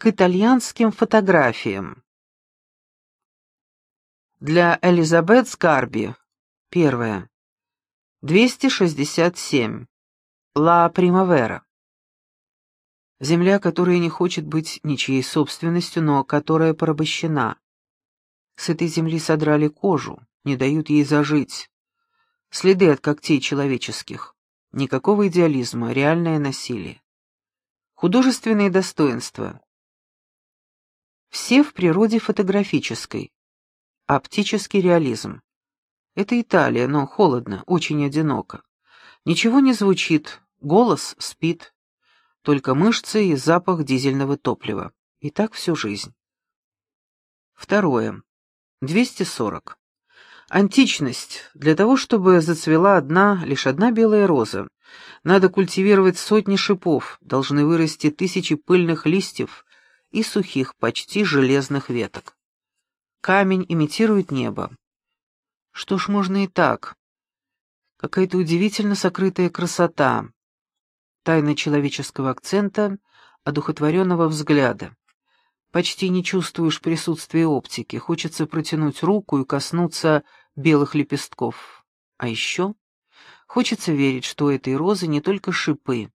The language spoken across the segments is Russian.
к итальянским фотографиям. Для Элизабет Скарби. Первое. 267. Ла Примавера. Земля, которая не хочет быть ничьей собственностью, но которая порабощена. С этой земли содрали кожу, не дают ей зажить. Следы от когтей человеческих. Никакого идеализма, реальное насилие. Художественные достоинства. Все в природе фотографической. Оптический реализм. Это Италия, но холодно, очень одиноко. Ничего не звучит, голос спит. Только мышцы и запах дизельного топлива. И так всю жизнь. Второе. 240. Античность. Для того, чтобы зацвела одна, лишь одна белая роза, надо культивировать сотни шипов, должны вырасти тысячи пыльных листьев и сухих, почти железных веток. Камень имитирует небо. Что ж, можно и так. Какая-то удивительно сокрытая красота. Тайна человеческого акцента, одухотворенного взгляда. Почти не чувствуешь присутствия оптики, хочется протянуть руку и коснуться белых лепестков. А еще хочется верить, что у этой розы не только шипы,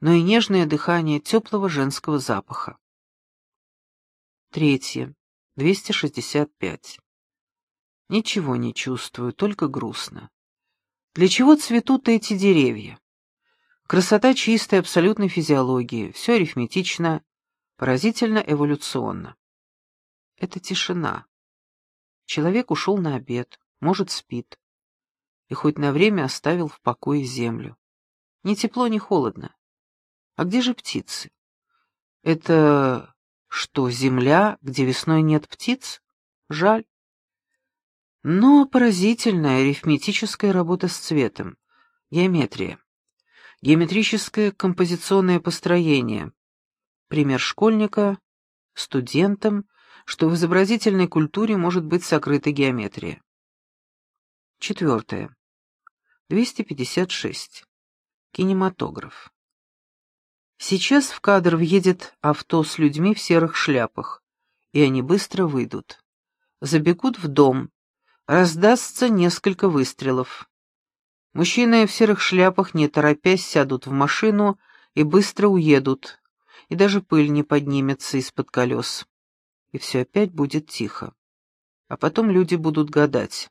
но и нежное дыхание теплого женского запаха. Третье. 265. Ничего не чувствую, только грустно. Для чего цветут эти деревья? Красота чистой абсолютной физиологии, все арифметично, поразительно эволюционно. Это тишина. Человек ушел на обед, может, спит. И хоть на время оставил в покое землю. Ни тепло, ни холодно. А где же птицы? Это что, земля, где весной нет птиц? Жаль. Но поразительная арифметическая работа с цветом. Геометрия. Геометрическое композиционное построение. Пример школьника, студентам, что в изобразительной культуре может быть сокрыта геометрия. Четвертое. 256. Кинематограф. Сейчас в кадр въедет авто с людьми в серых шляпах, и они быстро выйдут. Забегут в дом, раздастся несколько выстрелов. Мужчины в серых шляпах, не торопясь, сядут в машину и быстро уедут, и даже пыль не поднимется из-под колес. И все опять будет тихо. А потом люди будут гадать.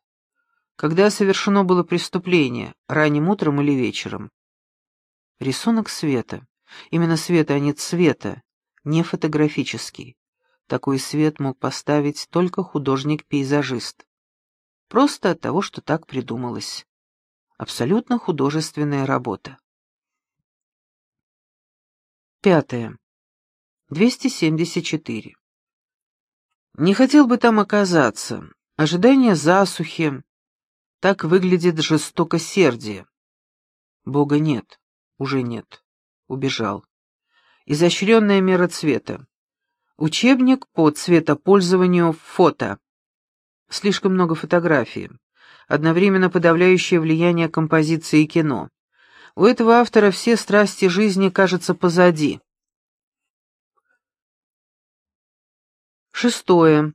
Когда совершено было преступление, ранним утром или вечером? Рисунок света. Именно света, а не цвета, не фотографический. Такой свет мог поставить только художник-пейзажист. Просто от того, что так придумалось. Абсолютно художественная работа. Пятое. 274. Не хотел бы там оказаться. Ожидание засухи. Так выглядит жестокосердие. Бога нет, уже нет убежал. Изощренная мера цвета. Учебник по цветопользованию фото. Слишком много фотографий. Одновременно подавляющее влияние композиции кино. У этого автора все страсти жизни, кажется, позади. Шестое.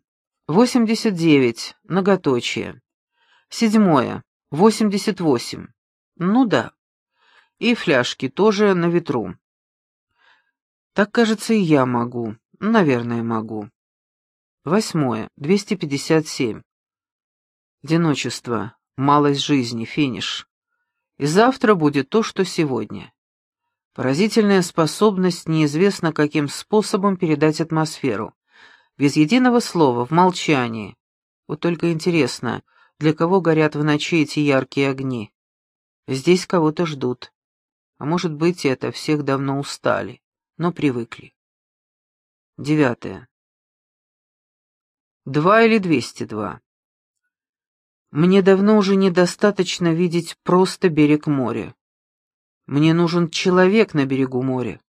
89. Многоточие. Седьмое. 88. Ну да и фляжки тоже на ветру. Так, кажется, и я могу. Наверное, могу. Восьмое. 257. Одиночество. Малость жизни. Финиш. И завтра будет то, что сегодня. Поразительная способность неизвестно каким способом передать атмосферу. Без единого слова, в молчании. Вот только интересно, для кого горят в ночи эти яркие огни? Здесь кого-то ждут. А может быть, это всех давно устали, но привыкли. Девятое. Два или двести два. Мне давно уже недостаточно видеть просто берег моря. Мне нужен человек на берегу моря.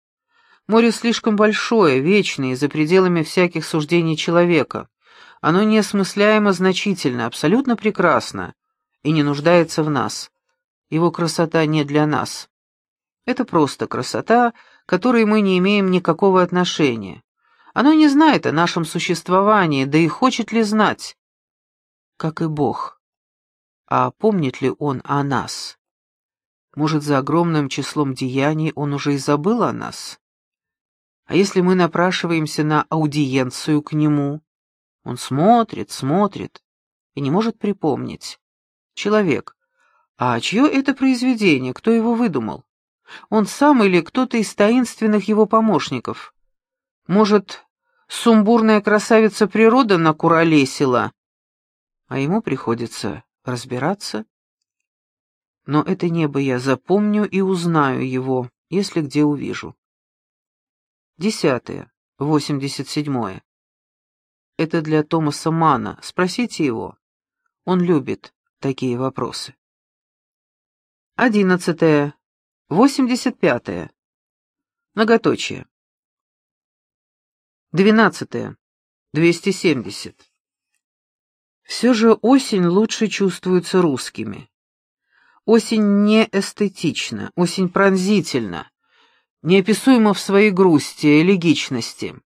Море слишком большое, вечное, за пределами всяких суждений человека. Оно неосмысляемо значительно, абсолютно прекрасно и не нуждается в нас. Его красота не для нас. Это просто красота, к которой мы не имеем никакого отношения. Оно не знает о нашем существовании, да и хочет ли знать. Как и Бог. А помнит ли Он о нас? Может, за огромным числом деяний Он уже и забыл о нас? А если мы напрашиваемся на аудиенцию к Нему? Он смотрит, смотрит и не может припомнить. Человек. А чье это произведение? Кто его выдумал? Он сам или кто-то из таинственных его помощников? Может, сумбурная красавица природа накуролесила? А ему приходится разбираться. Но это небо я запомню и узнаю его, если где увижу. Десятое. Восемьдесят седьмое. Это для Томаса Мана. Спросите его. Он любит такие вопросы. Одиннадцатое. Восемьдесят пятое. Многоточие. Двенадцатое. Двести семьдесят. Все же осень лучше чувствуется русскими. Осень не эстетична, осень пронзительна, неописуема в своей грусти, элегичности.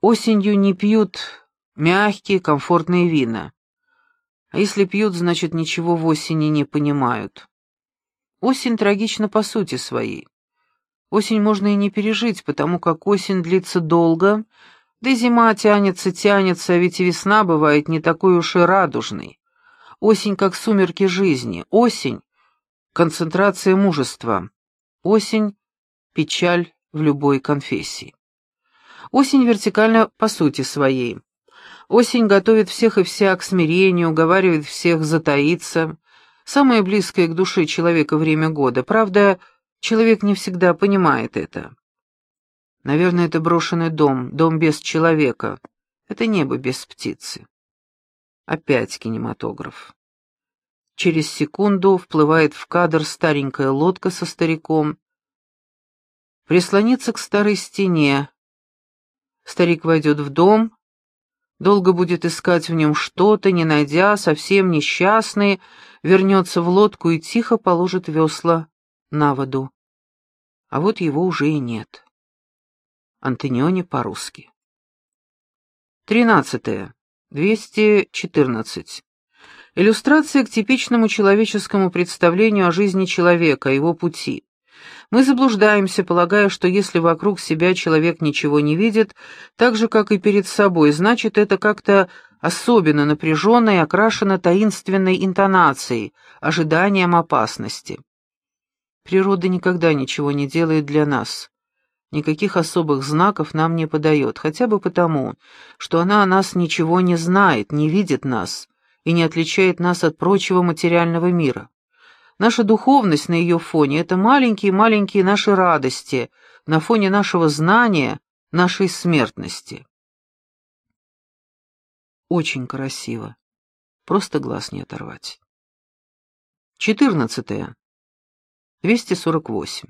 Осенью не пьют мягкие, комфортные вина. А если пьют, значит, ничего в осени не понимают. Осень трагична по сути своей. Осень можно и не пережить, потому как осень длится долго, да и зима тянется, тянется, а ведь и весна бывает не такой уж и радужной. Осень как сумерки жизни, осень — концентрация мужества, осень — печаль в любой конфессии. Осень вертикальна по сути своей. Осень готовит всех и вся к смирению, уговаривает всех затаиться. Самое близкое к душе человека время года. Правда, человек не всегда понимает это. Наверное, это брошенный дом, дом без человека. Это небо без птицы. Опять кинематограф. Через секунду вплывает в кадр старенькая лодка со стариком. Прислонится к старой стене, Старик войдет в дом, долго будет искать в нем что-то, не найдя, совсем несчастный, вернется в лодку и тихо положит весла на воду. А вот его уже и нет. Антониони по-русски. Тринадцатое. Двести четырнадцать. Иллюстрация к типичному человеческому представлению о жизни человека, его пути. Мы заблуждаемся, полагая, что если вокруг себя человек ничего не видит, так же, как и перед собой, значит, это как-то особенно напряженно и окрашено таинственной интонацией, ожиданием опасности. Природа никогда ничего не делает для нас. Никаких особых знаков нам не подает, хотя бы потому, что она о нас ничего не знает, не видит нас и не отличает нас от прочего материального мира. Наша духовность на ее фоне — это маленькие-маленькие наши радости, на фоне нашего знания, нашей смертности. Очень красиво. Просто глаз не оторвать. Четырнадцатое. 248.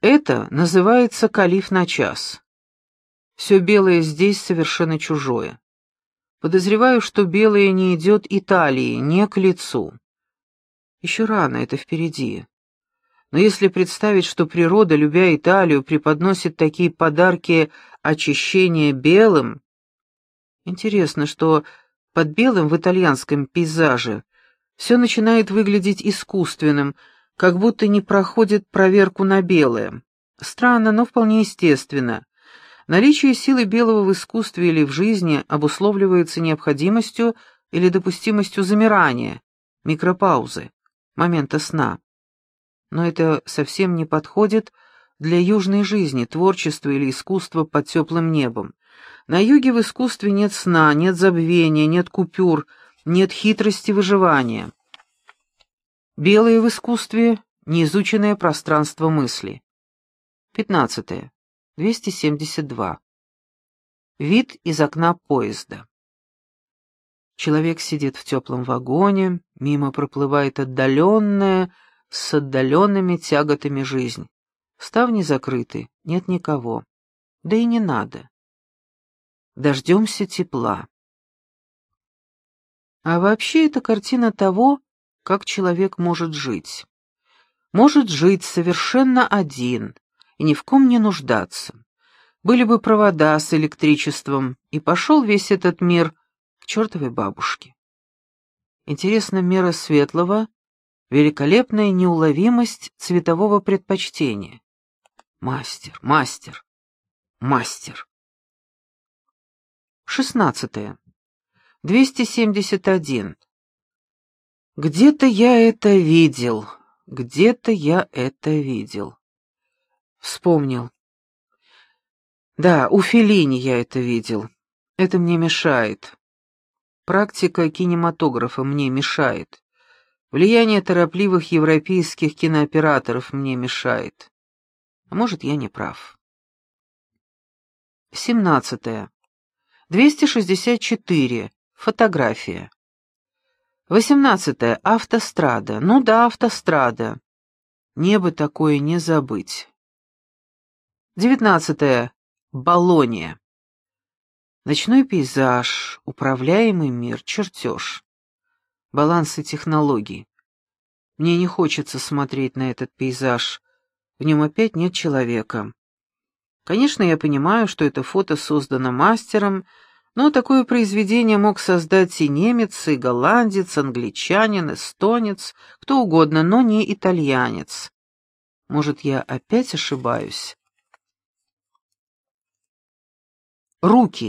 Это называется калиф на час. Все белое здесь совершенно чужое. Подозреваю, что белое не идет Италии, не к лицу. Еще рано, это впереди. Но если представить, что природа, любя Италию, преподносит такие подарки очищения белым... Интересно, что под белым в итальянском пейзаже все начинает выглядеть искусственным, как будто не проходит проверку на белое. Странно, но вполне естественно. Наличие силы белого в искусстве или в жизни обусловливается необходимостью или допустимостью замирания, микропаузы момента сна. Но это совсем не подходит для южной жизни, творчества или искусства под теплым небом. На юге в искусстве нет сна, нет забвения, нет купюр, нет хитрости выживания. Белое в искусстве — неизученное пространство мысли. 15. 272. Вид из окна поезда. Человек сидит в теплом вагоне, мимо проплывает отдаленная, с отдаленными тяготами жизнь. Ставни закрыты, нет никого. Да и не надо. Дождемся тепла. А вообще это картина того, как человек может жить. Может жить совершенно один и ни в ком не нуждаться. были бы провода с электричеством, и пошел весь этот мир к чертовой бабушке. Интересна мера светлого, великолепная неуловимость цветового предпочтения. Мастер, мастер, мастер. Шестнадцатое. Двести семьдесят один. Где-то я это видел, где-то я это видел. Вспомнил. Да, у Феллини я это видел. Это мне мешает. Практика кинематографа мне мешает. Влияние торопливых европейских кинооператоров мне мешает. А может, я не прав. 17. 264. Фотография. 18. Автострада. Ну да, автострада. Небо такое не забыть. 19. Болония. Ночной пейзаж, управляемый мир, чертеж. Балансы технологий. Мне не хочется смотреть на этот пейзаж. В нем опять нет человека. Конечно, я понимаю, что это фото создано мастером, но такое произведение мог создать и немец, и голландец, англичанин, эстонец, кто угодно, но не итальянец. Может, я опять ошибаюсь? Руки.